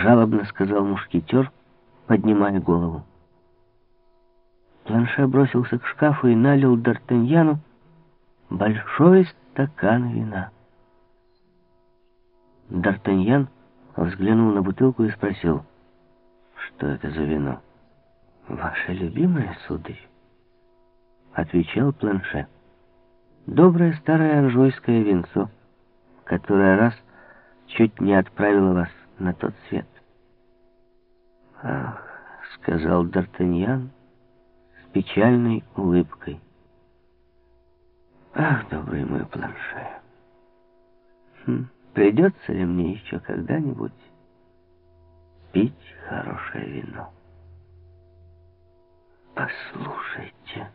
жалобно сказал мушкетер, поднимая голову. Планше бросился к шкафу и налил Д'Артаньяну большой стакан вина. Д'Артаньян взглянул на бутылку и спросил, что это за вино. «Ваше любимое, сударь?» — отвечал Планше. «Доброе старое анжуйское винцо, которое раз чуть не отправило вас на тот свет». «Ах», — сказал Д'Артаньян с печальной улыбкой. «Ах, добрый мой Планше, хм, придется ли мне еще когда-нибудь пить хорошее вино?» «Послушайте»,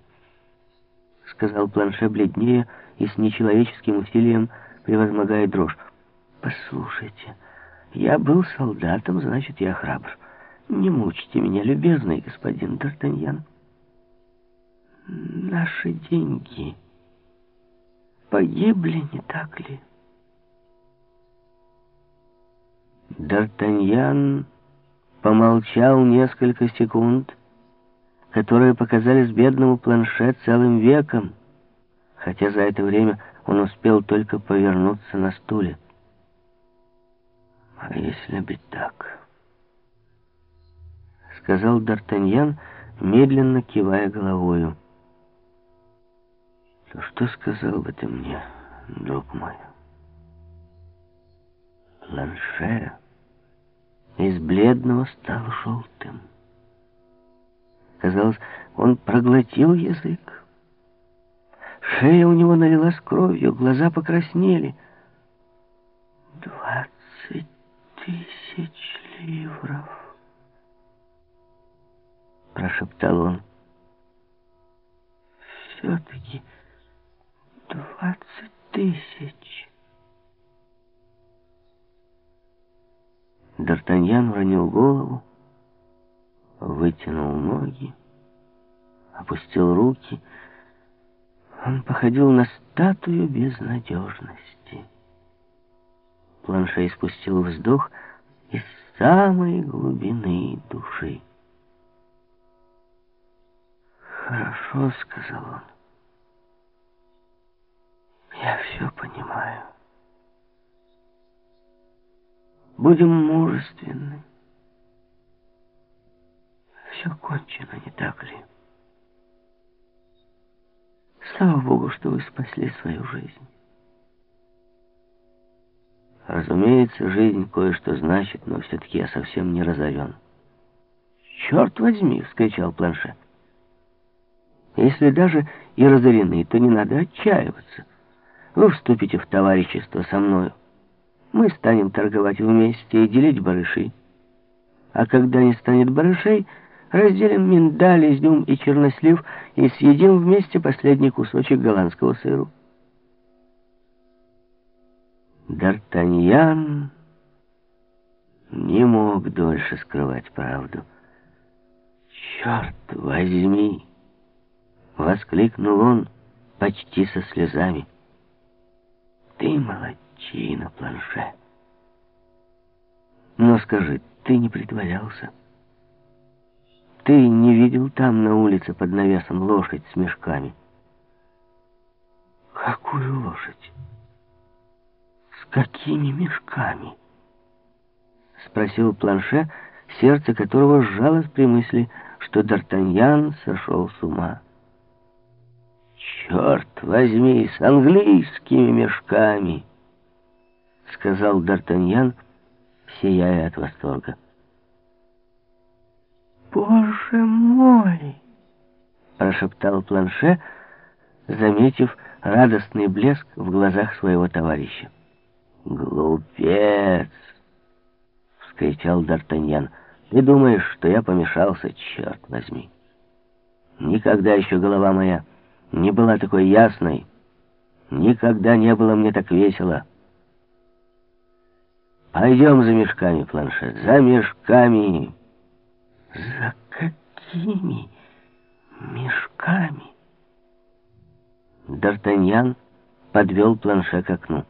— сказал Планше бледнее и с нечеловеческим усилием превозмогая дрожь. «Послушайте, я был солдатом, значит, я храбр. Не мучьте меня, любезный господин Д'Артаньян. Наши деньги погибли, не так ли?» Д'Артаньян помолчал несколько секунд, которые показались бедному планше целым веком, хотя за это время он успел только повернуться на стуле. «А если бы так?» — сказал Д'Артаньян, медленно кивая головою. «То что сказал бы ты мне, друг мой?» Планше из бледного стал желтым. Казалось, он проглотил язык. Шея у него налилась кровью, глаза покраснели. «Двадцать тысяч ливров!» Прошептал он. «Все-таки двадцать тысяч!» Д'Артаньян уронил голову вытянул ноги, опустил руки. Он походил на статую безнадежности. Планшей спустил вздох из самой глубины души. «Хорошо», — сказал он. «Я все понимаю. Будем мужественны» все кончено, не так ли? Слава Богу, что вы спасли свою жизнь. Разумеется, жизнь кое-что значит, но все-таки я совсем не разорен. «Черт возьми!» — вскричал Планше. «Если даже и разорены, то не надо отчаиваться. Вы вступите в товарищество со мною. Мы станем торговать вместе и делить барыши. А когда не станет барышей, Разделим миндаль, изюм и чернослив и съедим вместе последний кусочек голландского сыру. Д'Артаньян не мог дольше скрывать правду. «Черт возьми!» — воскликнул он почти со слезами. «Ты молодчина, планше. Но скажи, ты не притворялся?» Ты не видел там на улице под навесом лошадь с мешками? Какую лошадь? С какими мешками? Спросил Планше, сердце которого сжалось при мысли, что Д'Артаньян сошел с ума. «Черт возьми, с английскими мешками!» — сказал Д'Артаньян, сияя от восторга. «Боже мой!» — прошептал Планше, заметив радостный блеск в глазах своего товарища. «Глупец!» — вскричал Д'Артаньян. «Ты думаешь, что я помешался? Черт возьми! Никогда еще голова моя не была такой ясной. Никогда не было мне так весело. Пойдем за мешками, Планше, за мешками!» За какими мешками? Д'Артаньян подвел планше к окну.